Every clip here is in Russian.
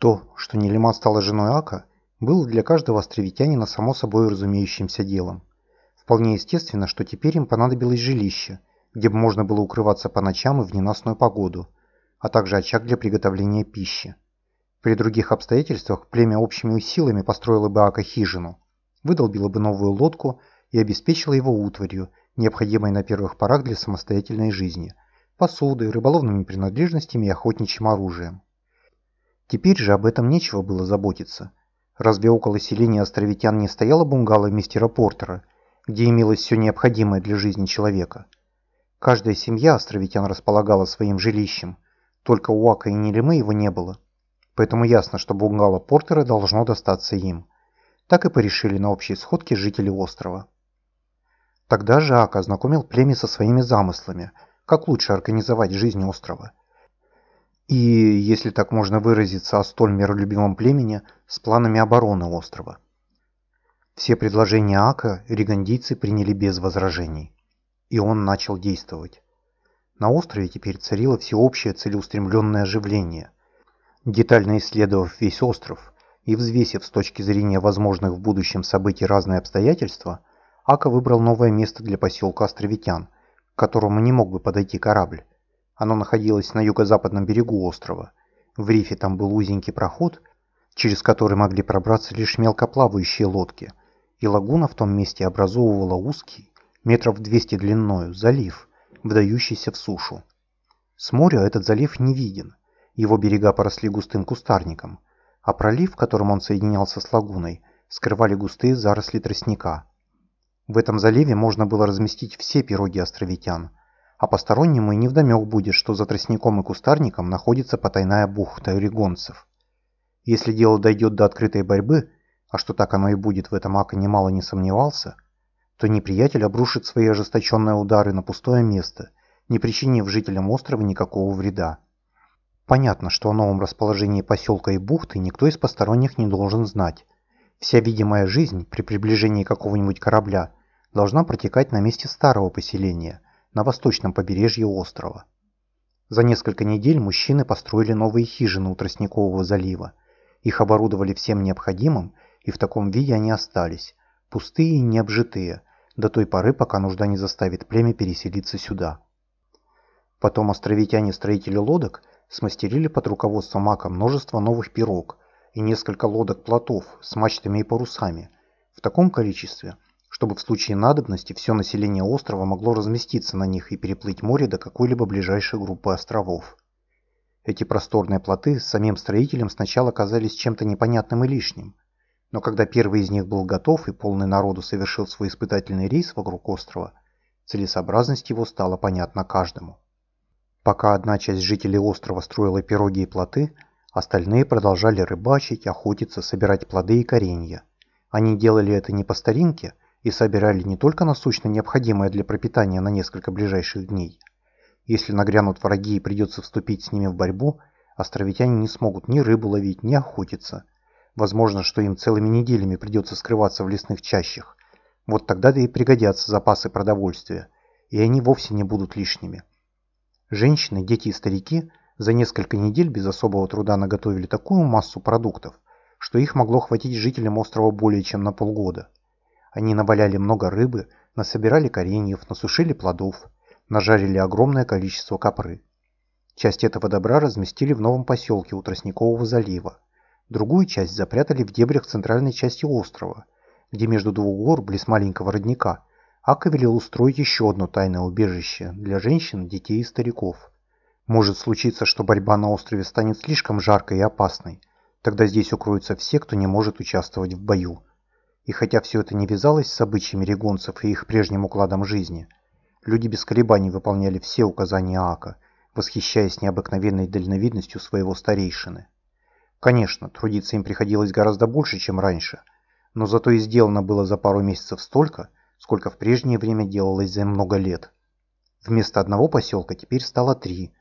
То, что Нелеман стала женой Ака, было для каждого островитянина само собой разумеющимся делом. Вполне естественно, что теперь им понадобилось жилище, где бы можно было укрываться по ночам и в ненастную погоду, а также очаг для приготовления пищи. При других обстоятельствах племя общими силами построило бы Ака хижину, выдолбило бы новую лодку и обеспечило его утварью, необходимой на первых порах для самостоятельной жизни, посудой, рыболовными принадлежностями и охотничьим оружием. Теперь же об этом нечего было заботиться. Разве около селения островитян не стояло бунгало мистера Портера, где имелось все необходимое для жизни человека? Каждая семья островитян располагала своим жилищем, только у Ака и Нелемы его не было. Поэтому ясно, что бунгало Портера должно достаться им. Так и порешили на общей сходке жители острова. Тогда же Ак ознакомил племя со своими замыслами, как лучше организовать жизнь острова. И, если так можно выразиться о столь миролюбивом племени, с планами обороны острова. Все предложения Ака ригандийцы приняли без возражений. И он начал действовать. На острове теперь царило всеобщее целеустремленное оживление. Детально исследовав весь остров и взвесив с точки зрения возможных в будущем событий разные обстоятельства, Ака выбрал новое место для поселка Островитян, к которому не мог бы подойти корабль. Оно находилось на юго-западном берегу острова. В рифе там был узенький проход, через который могли пробраться лишь мелкоплавающие лодки, и лагуна в том месте образовывала узкий, метров 200 длиною, залив, вдающийся в сушу. С моря этот залив не виден, его берега поросли густым кустарником, а пролив, которым он соединялся с лагуной, скрывали густые заросли тростника – в этом заливе можно было разместить все пироги островитян, а постороннему и невдомек будет, что за тростником и кустарником находится потайная бухта орегонцев. Если дело дойдет до открытой борьбы, а что так оно и будет, в этом Ака немало не сомневался, то неприятель обрушит свои ожесточенные удары на пустое место, не причинив жителям острова никакого вреда. Понятно, что о новом расположении поселка и бухты никто из посторонних не должен знать. Вся видимая жизнь при приближении какого-нибудь корабля должна протекать на месте старого поселения, на восточном побережье острова. За несколько недель мужчины построили новые хижины у Тростникового залива. Их оборудовали всем необходимым, и в таком виде они остались, пустые и необжитые, до той поры, пока нужда не заставит племя переселиться сюда. Потом островитяне-строители лодок смастерили под руководством Мака множество новых пирог и несколько лодок-плотов с мачтами и парусами, в таком количестве, чтобы в случае надобности все население острова могло разместиться на них и переплыть море до какой-либо ближайшей группы островов. Эти просторные плоты самим строителем сначала казались чем-то непонятным и лишним, но когда первый из них был готов и полный народу совершил свой испытательный рейс вокруг острова, целесообразность его стала понятна каждому. Пока одна часть жителей острова строила пироги и плоты, остальные продолжали рыбачить, охотиться, собирать плоды и коренья. Они делали это не по старинке, и собирали не только насущно необходимое для пропитания на несколько ближайших дней. Если нагрянут враги и придется вступить с ними в борьбу, островитяне не смогут ни рыбу ловить, ни охотиться. Возможно, что им целыми неделями придется скрываться в лесных чащах. Вот тогда-то и пригодятся запасы продовольствия, и они вовсе не будут лишними. Женщины, дети и старики за несколько недель без особого труда наготовили такую массу продуктов, что их могло хватить жителям острова более чем на полгода. Они наваляли много рыбы, насобирали кореньев, насушили плодов, нажарили огромное количество копры. Часть этого добра разместили в новом поселке у Тростникового залива. Другую часть запрятали в дебрях центральной части острова, где между двух гор, близ маленького родника, Ака велел устроить еще одно тайное убежище для женщин, детей и стариков. Может случиться, что борьба на острове станет слишком жаркой и опасной. Тогда здесь укроются все, кто не может участвовать в бою. И хотя все это не вязалось с обычаями регонцев и их прежним укладом жизни, люди без колебаний выполняли все указания Аака, восхищаясь необыкновенной дальновидностью своего старейшины. Конечно, трудиться им приходилось гораздо больше, чем раньше, но зато и сделано было за пару месяцев столько, сколько в прежнее время делалось за много лет. Вместо одного поселка теперь стало три,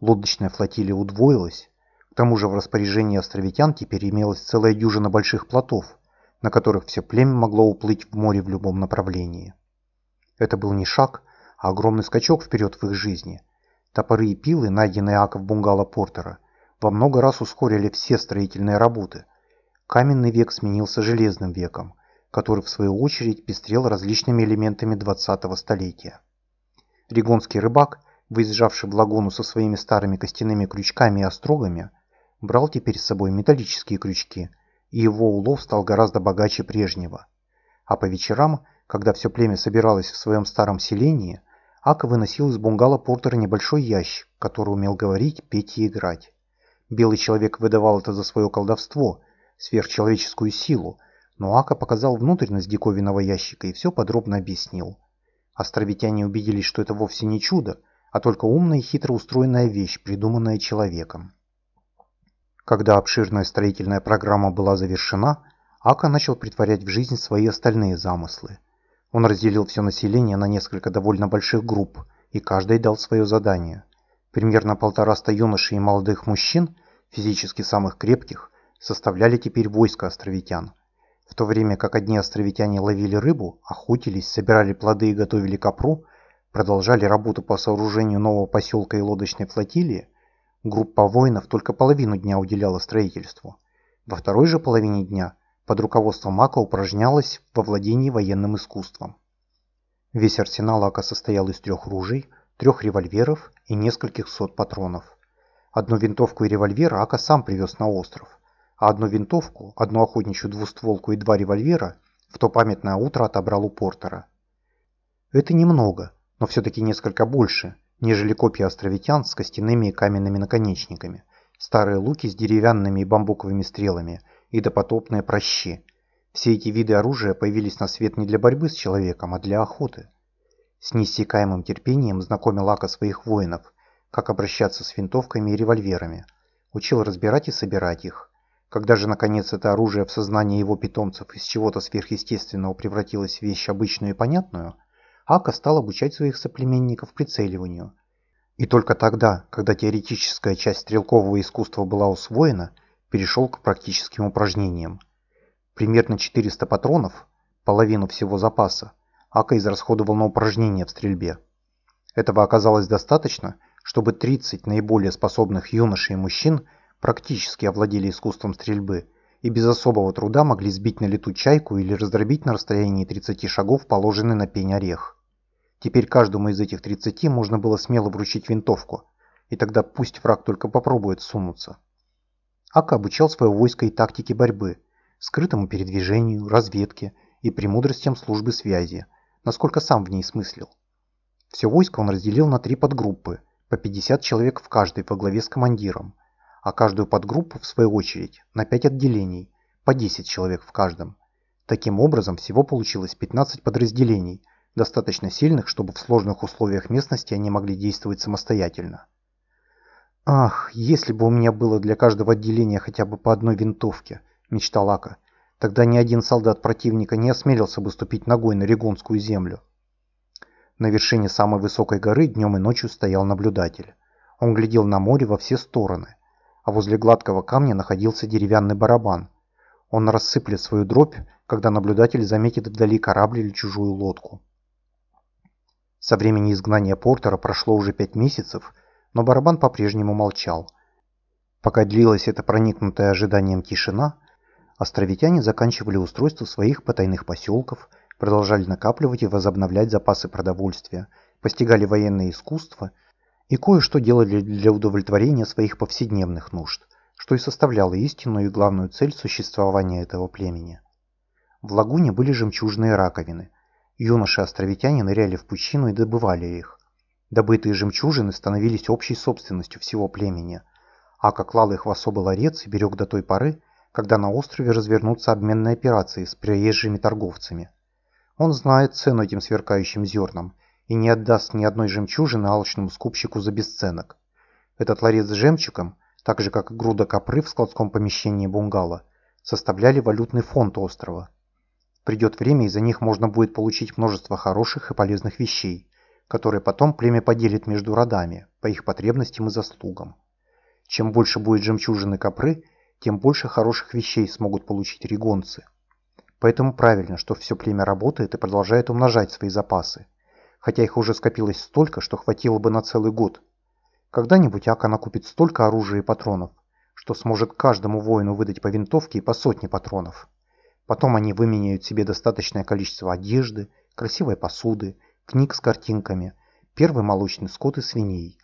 лодочная флотилия удвоилась, к тому же в распоряжении островитян теперь имелась целая дюжина больших плотов, на которых все племя могло уплыть в море в любом направлении. Это был не шаг, а огромный скачок вперед в их жизни. Топоры и пилы, найденные Аков бунгало Портера, во много раз ускорили все строительные работы. Каменный век сменился железным веком, который в свою очередь пестрел различными элементами 20-го столетия. Ригонский рыбак, выезжавший в лагуну со своими старыми костяными крючками и острогами, брал теперь с собой металлические крючки, и его улов стал гораздо богаче прежнего. А по вечерам, когда все племя собиралось в своем старом селении, Ака выносил из бунгало Портера небольшой ящик, который умел говорить, петь и играть. Белый человек выдавал это за свое колдовство, сверхчеловеческую силу, но Ака показал внутренность диковинного ящика и все подробно объяснил. Островитяне убедились, что это вовсе не чудо, а только умная и хитро устроенная вещь, придуманная человеком. Когда обширная строительная программа была завершена, Ака начал притворять в жизнь свои остальные замыслы. Он разделил все население на несколько довольно больших групп, и каждый дал свое задание. Примерно полтораста юношей и молодых мужчин, физически самых крепких, составляли теперь войско островитян. В то время как одни островитяне ловили рыбу, охотились, собирали плоды и готовили капру, продолжали работу по сооружению нового поселка и лодочной флотилии, группа воинов только половину дня уделяла строительству. Во второй же половине дня под руководством Мака упражнялась во владении военным искусством. Весь арсенал Ака состоял из трех ружей, трех револьверов и нескольких сот патронов. Одну винтовку и револьвер Ака сам привез на остров, а одну винтовку, одну охотничью двустволку и два револьвера в то памятное утро отобрал у Портера. Это немного, но все-таки несколько больше, нежели копья островитян с костяными и каменными наконечниками, старые луки с деревянными и бамбуковыми стрелами и допотопные прощи. Все эти виды оружия появились на свет не для борьбы с человеком, а для охоты. С неиссякаемым терпением знакомил Ака своих воинов, как обращаться с винтовками и револьверами. Учил разбирать и собирать их. Когда же наконец это оружие в сознании его питомцев из чего-то сверхъестественного превратилось в вещь обычную и понятную, Ака стал обучать своих соплеменников прицеливанию. И только тогда, когда теоретическая часть стрелкового искусства была усвоена, перешел к практическим упражнениям. Примерно 400 патронов, половину всего запаса, Ака израсходовал на упражнения в стрельбе. Этого оказалось достаточно, чтобы 30 наиболее способных юношей и мужчин практически овладели искусством стрельбы и без особого труда могли сбить на лету чайку или раздробить на расстоянии 30 шагов положенный на пень орех. Теперь каждому из этих 30 можно было смело вручить винтовку, и тогда пусть враг только попробует сунуться. Ака обучал свое войско и тактике борьбы, скрытому передвижению, разведке и премудростям службы связи – насколько сам в ней смыслил. Все войско он разделил на три подгруппы, по 50 человек в каждой во главе с командиром, а каждую подгруппу, в свою очередь, на 5 отделений, по 10 человек в каждом. Таким образом, всего получилось 15 подразделений, достаточно сильных, чтобы в сложных условиях местности они могли действовать самостоятельно. «Ах, если бы у меня было для каждого отделения хотя бы по одной винтовке», – мечтал Ака, Тогда ни один солдат противника не осмелился бы ступить ногой на Регонскую землю. На вершине самой высокой горы днем и ночью стоял наблюдатель. Он глядел на море во все стороны, а возле гладкого камня находился деревянный барабан. Он рассыплет свою дробь, когда наблюдатель заметит вдали корабль или чужую лодку. Со времени изгнания Портера прошло уже пять месяцев, но барабан по-прежнему молчал. Пока длилась эта проникнутая ожиданием тишина, Островитяне заканчивали устройство своих потайных поселков, продолжали накапливать и возобновлять запасы продовольствия, постигали военное искусство и кое-что делали для удовлетворения своих повседневных нужд, что и составляло истинную и главную цель существования этого племени. В лагуне были жемчужные раковины. Юноши-островитяне ныряли в пучину и добывали их. Добытые жемчужины становились общей собственностью всего племени, а как клал их в особый ларец и берег до той поры, когда на острове развернутся обменные операции с приезжими торговцами. Он знает цену этим сверкающим зернам и не отдаст ни одной жемчужины алчному скупщику за бесценок. Этот ларец с жемчугом, так же как и груда копры в складском помещении бунгало, составляли валютный фонд острова. Придет время, и за них можно будет получить множество хороших и полезных вещей, которые потом племя поделит между родами, по их потребностям и заслугам. Чем больше будет жемчужины копры, тем больше хороших вещей смогут получить регонцы. Поэтому правильно, что все племя работает и продолжает умножать свои запасы, хотя их уже скопилось столько, что хватило бы на целый год. Когда-нибудь Ака накупит столько оружия и патронов, что сможет каждому воину выдать по винтовке и по сотне патронов. Потом они выменяют себе достаточное количество одежды, красивой посуды, книг с картинками, первый молочный скот и свиней.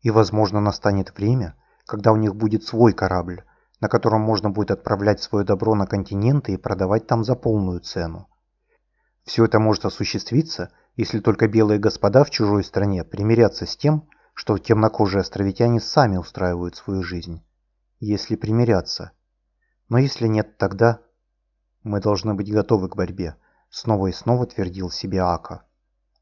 И, возможно, настанет время, когда у них будет свой корабль, на котором можно будет отправлять свое добро на континенты и продавать там за полную цену. Все это может осуществиться, если только белые господа в чужой стране примирятся с тем, что темнокожие островитяне сами устраивают свою жизнь. Если примирятся. Но если нет, тогда... Мы должны быть готовы к борьбе, снова и снова твердил себе Ака.